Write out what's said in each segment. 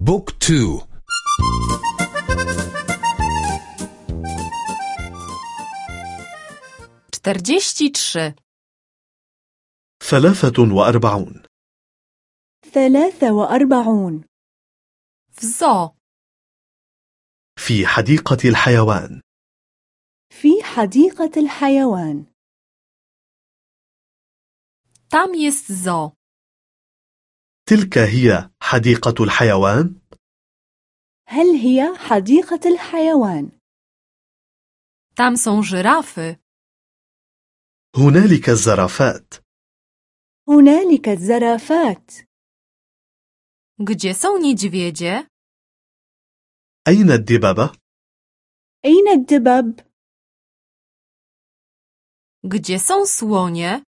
بوك تو. Czterdzieści trzy. ثلاثة وأربعون. ثلاثة وأربعون. Zoo. في حديقة الحيوان. في حديقة الحيوان. Tam jest zoo. تلك هي حديقة الحيوان هل هي حديقة الحيوان؟ tam są żyrafy هنالك الزرافات هنالك الزرافات gdzie są niedźwiedzie أين الدببة؟ أين الدبب؟ gdzie są słonie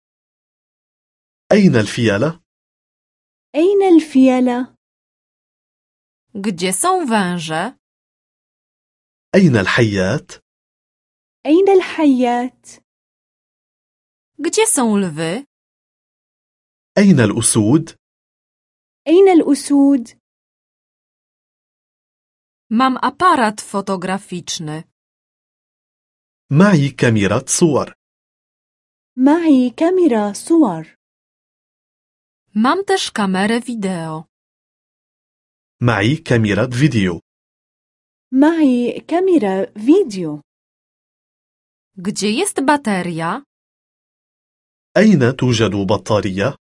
أين الفيلة؟ أين الفيلة؟ gdzie są węże أين الحيات؟ أين الحيات؟ gdzie są lwy أين الأسود؟ أين الأسود؟ mam aparat fotograficzny معي كاميرا صور معي كاميرا صور mam też kamerę wideo معي كاميرا فيديو معي كاميرا فيديو gdzie jest bateria أين توجد بطارية؟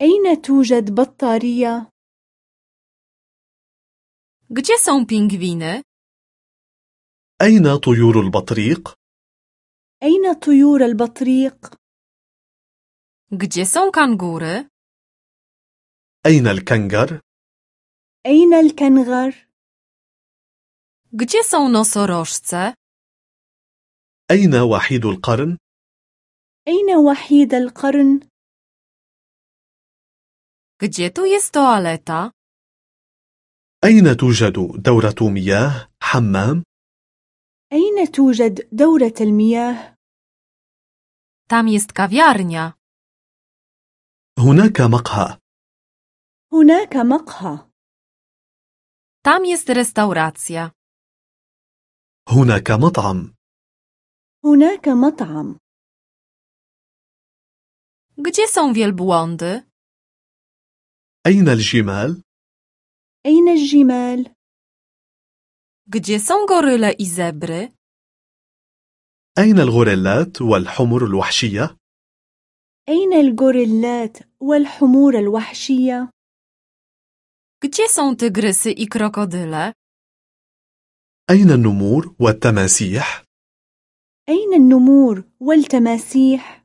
أين توجد بطارية؟ gdzie są pingwiny أين طيور البطريق؟ أين طيور البطريق؟ gdzie są kangury أين الكنغر؟ أين الكنغر؟ gdzie są nosorożce أين وحيد القرن؟ أين وحيد القرن؟ gdzie tu jest toaleta أين توجد دورة مياه؟ حمام؟ أين توجد دورة المياه؟ tam jest kawiarnia هناك مقهى هناك مقهى tam jest restauracja هناك مطعم هناك مطعم gdzie są wielbłądy أين الجمال؟ أين الجمال؟ gdzie są goryle i zebry أين الغوريلات والحمر الوحشية؟ أين الغوريلات والحمور الوحشية؟ Gdzie są tygrysy i krokodyle أين النمور والتماسيح؟ أين النمور والتماسيح؟